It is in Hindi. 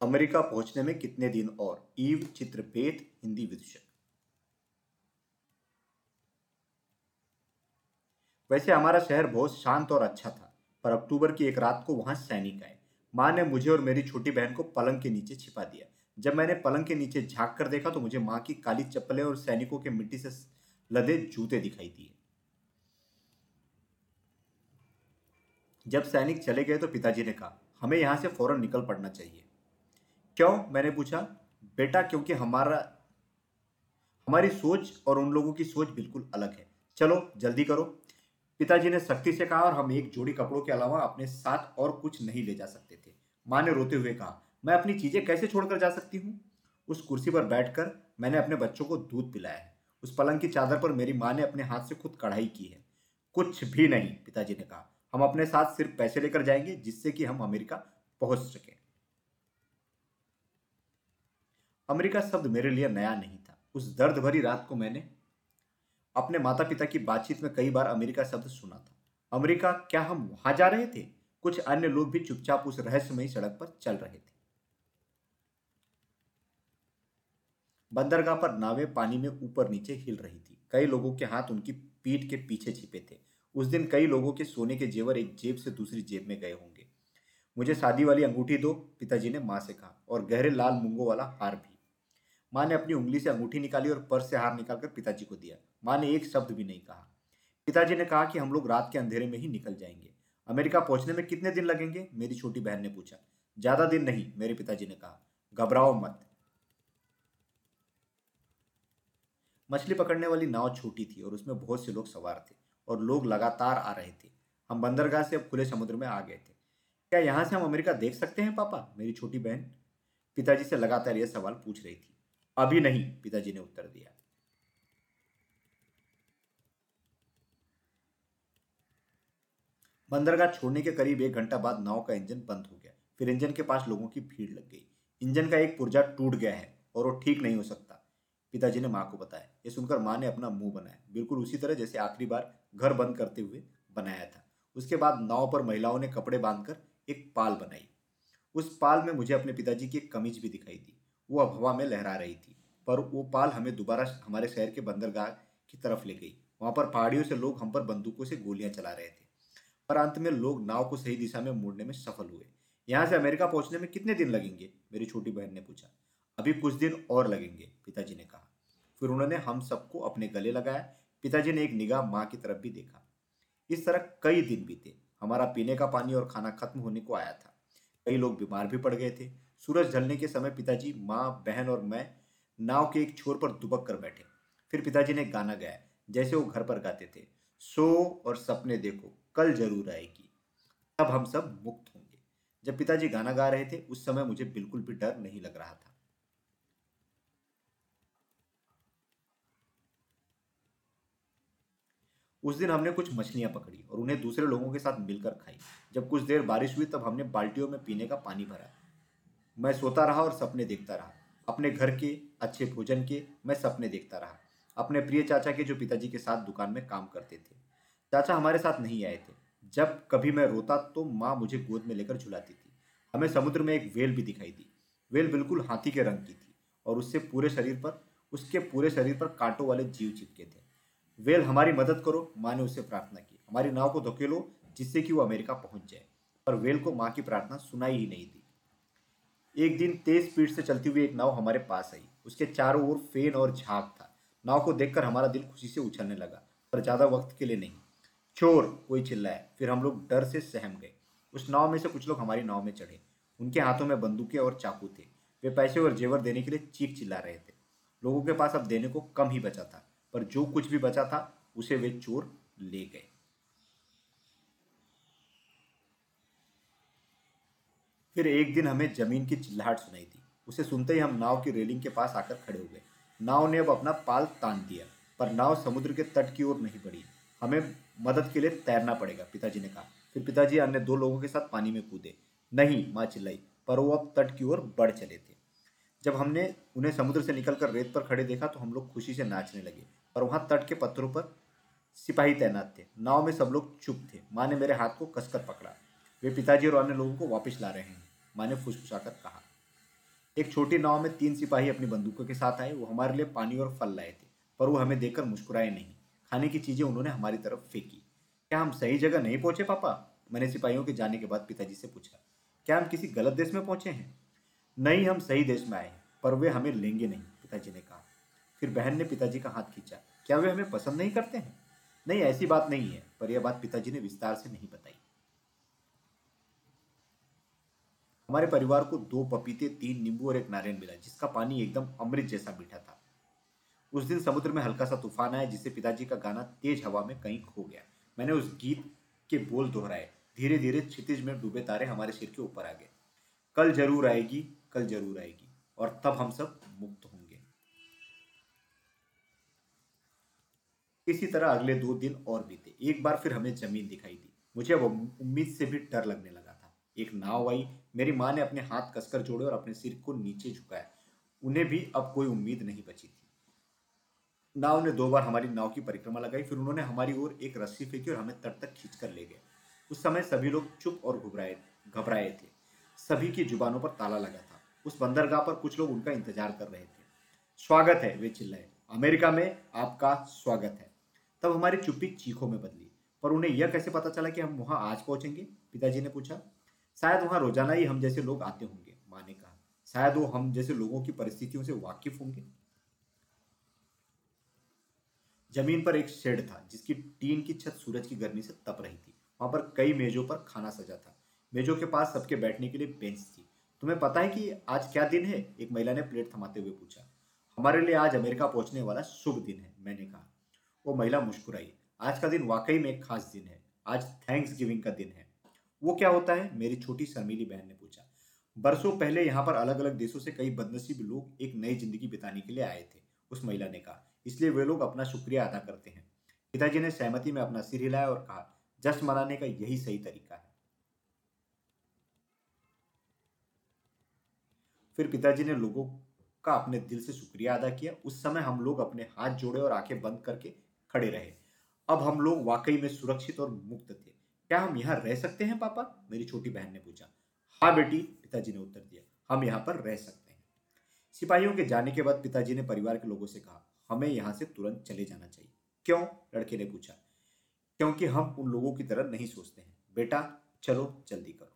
अमेरिका पहुँचने में कितने दिन और? ईव चित्रपेत हिंदी विदूषक। वैसे हमारा शहर बहुत शांत और अच्छा था, पर अक्टूबर की एक रात को वहाँ सैनिक आए। माँ ने मुझे और मेरी छोटी बहन को पलंग के नीचे छिपा दिया। जब मैंने पलंग के नीचे झाँक कर देखा तो मुझे माँ की काली चप्पलें और सैनिकों के मिट्टी से लदे जूते दिखाई दिए। जब सैनिक चले गए तो पिताजी ने कहा, हमें यहाँ से फ़ौरन निकल पड़ना चाहिए। क्यों? मैंने पूछा, बेटा, क्योंकि हमारा, हमारी सोच और उन लोगों की सोच बिल्कुल अलग है। चलो, जल्दी करो। पिताजी ने सख्ती से कहा और हम एक जोड़ी कपड़ों के अलावा अपने साथ और कुछ नहीं ले जा सकते थे। माँ ने रोते हुए कहा, मैं अपनी चीज़ें कैसे छोड़कर जा सकती हूँ? उस कुर्सी पर बैठकर मैंने अपने बच्चों को दूध पिलाया है। उस पलंग की चादर पर मेरी माँ ने अपने हाथ से खुद कढ़ाई की है। कुछ भी नहीं, पिताजी ने कहा, हम अपने साथ सिर्फ़ पैसे लेकर जाएँगे, जिससे कि हम अमेरिका पहुँच सके। अमेरिका शब्द मेरे लिए नया नहीं था। उस दर्द भरी रात को मैंने अपने माता पिता की बातचीत में कई बार अमेरिका शब्द सुना था। अमेरिका, क्या हम वहाँ जा रहे थे? कुछ अन्य लोग भी चुपचाप उस रहस्यमयी सड़क पर चल रहे थे। बंदरगाह पर नावें पानी में ऊपर नीचे हिल रही थी। कई लोगों के हाथ उनकी पीठ के पीछे छिपे थे। उस दिन कई लोगों के सोने के जेवर एक जेब से दूसरी जेब में गए होंगे। मुझे शादी वाली अंगूठी दो, पिताजी ने माँ से कहा और गहरे लाल मूंगों वाला हार भी। माँ ने अपनी उंगली से अंगूठी निकाली और पर्स से हार निकालकर पिताजी को दिया। माँ ने एक शब्द भी नहीं कहा। पिताजी ने कहा कि हम लोग रात के अंधेरे में ही निकल जाएँगे। अमेरिका पहुँचने में कितने दिन लगेंगे? मेरी छोटी बहन ने पूछा। ज़्यादा दिन नहीं, मेरे पिताजी ने कहा। घबराओ मत। मछली पकड़ने वाली नाव छोटी थी और उसमें बहुत से लोग सवार थे और लोग लगातार आ रहे थे। हम बंदरगाह से अब खुले समुद्र में आ गए थे। क्या यहाँ से हम अमेरिका देख सकते हैं, पापा? मेरी छोटी बहन। पिताजी से लगातार यह सवाल पूछ रही थी। अभी नहीं, पिताजी ने उत्तर दिया। बंदरगाह छोड़ने के करीब एक घंटा बाद नाव का इंजन बंद हो गया। फिर इंजन के पास लोगों की भीड़ लग गई। इंजन का एक पुर्जा टूट गया है और वो ठीक नहीं हो सकता। पिताजी ने माँ को बताया। ये सुनकर माँ ने अपना मुँह बनाया। बिल्कुल उसी तरह जैसे आखिरी बार घर बंद करते हुए बनाया था। उसके बाद नाव पर महिलाओं ने कपड़े बांधकर एक पाल बनाई। उस पाल में मुझे अपने पिताजी की एक कमीज भी दिखाई दी। वो अब हवा में लहरा रही थी, पर वो पाल हमें दोबारा हमारे शहर के बंदरगाह की तरफ़ ले गई। वहाँ पर पहाड़ियों से लोग हम पर बंदूकों से गोलियाँ चला रहे थे, पर अंत में लोग नाव को सही दिशा में मोड़ने में सफल हुए। यहाँ से अमेरिका पहुँचने में कितने दिन लगेंगे? मेरी छोटी बहन ने पूछा। अभी कुछ दिन और लगेंगे, पिताजी ने कहा। फिर उन्होंने हम सबको अपने गले लगाया। पिताजी ने एक निगाह माँ की तरफ़ भी देखा। इस तरह कई दिन बीते। हमारा पीने का पानी और खाना खत्म होने को आया था। कई लोग बीमार भी पड़ गए थे। सूरज ढलने के समय पिताजी, माँ, बहन और मैं नाव के एक छोर पर दुबक कर बैठे। फिर पिताजी ने गाना गाया, जैसे वो घर पर गाते थे, सो और सपने देखो, कल ज़रूर आएगी। तब हम सब मुक्त होंगे। जब पिताजी गाना गा रहे थे, उस समय मुझे बिल्कुल भी डर नहीं लग रहा था। उस दिन हमने कुछ मछलियाँ पकड़ी और उन्हें दूसरे लोगों के साथ मिलकर खाई। जब कुछ देर बारिश हुई, तब हमने बाल्टियों में पीने का पानी भरा। मैं सोता रहा और सपने देखता रहा। अपने घर के अच्छे भोजन के मैं सपने देखता रहा। अपने प्रिय चाचा के जो पिताजी के साथ दुकान में काम करते थे। चाचा हमारे साथ नहीं आए थे। जब कभी मैं रोता तो माँ मुझे गोद में लेकर झुलाती थी। हमें समुद्र में एक वेल भी दिखाई दी। वेल बिल्कुल हाथी के रंग की थी और उससे पूरे शरीर पर, उसके पूरे शरीर पर कांटों वाले जीव चिपके थे। वेल हमारी मदद करो, माँ ने उससे प्रार्थना की। हमारी नाव को धकेलो जिससे कि वो अमेरिका पहुँच जाए। पर वेल को माँ की प्रार्थना सुनाई ही नहीं दी। एक दिन तेज स्पीड से चलती हुई एक नाव हमारे पास आई। उसके चारों ओर फेन और झाग था। नाव को देखकर हमारा दिल खुशी से उछलने लगा, पर ज़्यादा वक्त के लिए नहीं। चोर, कोई चिल्लाया फिर हम लोग डर से सहम गए। उस नाव में से कुछ लोग हमारी नाव में चढ़े। उनके हाथों में बंदूकें और चाकू थे। वे पैसे और जेवर देने के लिए चीख चिल्ला रहे थे। लोगों के पास अब देने को कम ही बचा था, पर जो कुछ भी बचा था, उसे वे चोर ले गए। फिर एक दिन हमें ज़मीन की चिल्लाहट सुनाई थी उसे सुनते ही हम नाव की रेलिंग के पास आकर खड़े हो गए। नाव ने अब अपना पाल तान दिया, पर नाव समुद्र के तट की ओर नहीं बढ़ी। हमें मदद के लिए तैरना पड़ेगा, पिताजी ने कहा। फिर पिताजी अन्य दो लोगों के साथ पानी में कूदे। नहीं, माँ चिल्लाई, पर वो अब तट की ओर बढ़ चले थे। जब हमने उन्हें समुद्र से निकलकर रेत पर खड़े देखा तो हम लोग खुशी से नाचने लगे, पर वहाँ तट के पत्थरों पर सिपाही तैनात थे। नाव में सब लोग चुप थे। माँ ने मेरे हाथ को कसकर पकड़ा। वे पिताजी और अन्य लोगों को वापस ला रहे हैं। माँ ने फुसफुसाकर कहा। एक छोटी नाव में तीन सिपाही अपनी बंदूकों के साथ आए, वो हमारे लिए पानी और फल लाए थे, पर वो हमें देखकर मुस्कुराए नहीं। खाने की चीज़ें उन्होंने हमारी तरफ़ फेंकी। क्या हम सही जगह नहीं पहुँचे, पापा? मैंने सिपाहियों के जाने के बाद पिताजी से पूछा। क्या हम किसी गलत देश में पहुँचे हैं? नहीं, हम सही देश में आए पर वे हमें लेंगे नहीं, पिताजी ने कहा। फिर बहन ने पिताजी का हाथ खींचा। क्या वे हमें पसंद नहीं करते हैं? नहीं, ऐसी बात नहीं है, पर यह बात पिताजी ने विस्तार से नहीं बताई। हमारे परिवार को दो पपीते, तीन नींबू और एक नारियल मिला, जिसका पानी एकदम अमृत जैसा मीठा था। उस दिन समुद्र में हल्का सा तूफ़ान आया, जिससे पिताजी का गाना तेज हवा में कहीं खो गया। मैंने उस गीत के बोल दोहराए। धीरे धीरे क्षितिज में डूबे तारे हमारे सिर के ऊपर आ गए। कल ज़रूर आएगी, कल ज़रूर आएगी, और तब हम सब मुक्त होंगे। इसी तरह अगले दो दिन और बीते। एक बार फिर हमें ज़मीन दिखाई दी। मुझे अब उम्मीद से भी डर लगने लगा। एक नाव आई। मेरी माँ ने अपने हाथ कसकर जोड़े और अपने सिर को नीचे झुकाया। उन्हें भी अब कोई उम्मीद नहीं बची थी। नाव ने दो बार हमारी नाव की परिक्रमा लगाई, फिर उन्होंने हमारी ओर एक रस्सी फेंकी और हमें तट तक खींच कर ले गए। उस समय सभी लोग चुप और घबराए घबराए थे। सभी की जुबानों पर ताला लगा था। उस बंदरगाह पर कुछ लोग उनका इंतज़ार कर रहे थे। स्वागत है, वे चिल्लाए। अमेरिका में आपका स्वागत है। तब हमारी चुप्पी चीखों में बदली। पर उन्हें यह कैसे पता चला कि हम वहाँ आज पहुँचेंगे? पिताजी ने पूछा। शायद वहाँ रोज़ाना ही हम जैसे लोग आते होंगे माँ ने कहा। शायद वो हम जैसे लोगों की परिस्थितियों से वाकिफ होंगे। ज़मीन पर एक शेड था, जिसकी टीन की छत सूरज की गर्मी से तप रही थी। वहाँ पर कई मेजों पर खाना सजा था। मेजों के पास सबके बैठने के लिए बेंच थी। तुम्हें पता है कि आज क्या दिन है? एक महिला ने प्लेट थमाते हुए पूछा। हमारे लिए आज अमेरिका पहुँचने वाला शुभ दिन है, मैंने कहा। वो महिला मुस्कुराई। आज का दिन वाकई में एक खास दिन है। आज थैंक्स गिविंग का दिन है। वो क्या होता है? मेरी छोटी शर्मीली बहन ने पूछा। बरसों पहले यहाँ पर अलग अलग देशों से कई बदनसीब लोग एक नई ज़िंदगी बिताने के लिए आए थे, उस महिला ने कहा। इसलिए वे लोग अपना शुक्रिया अदा करते हैं। पिताजी ने सहमति में अपना सिर हिलाया और कहा, जश्न मनाने का यही सही तरीका है। फिर पिताजी ने लोगों का अपने दिल से शुक्रिया अदा किया। उस समय हम लोग अपने हाथ जोड़े और आँखें बंद करके खड़े रहे। अब हम लोग वाकई में सुरक्षित और मुक्त थे। क्या हम यहाँ रह सकते हैं, पापा? मेरी छोटी बहन ने पूछा। हाँ बेटी, पिताजी ने उत्तर दिया। हम यहाँ पर रह सकते हैं। सिपाहियों के जाने के बाद पिताजी ने परिवार के लोगों से कहा, हमें यहाँ से तुरंत चले जाना चाहिए। क्यों? लड़के ने पूछा। क्योंकि हम उन लोगों की तरह नहीं सोचते हैं। बेटा, चलो, जल्दी करो।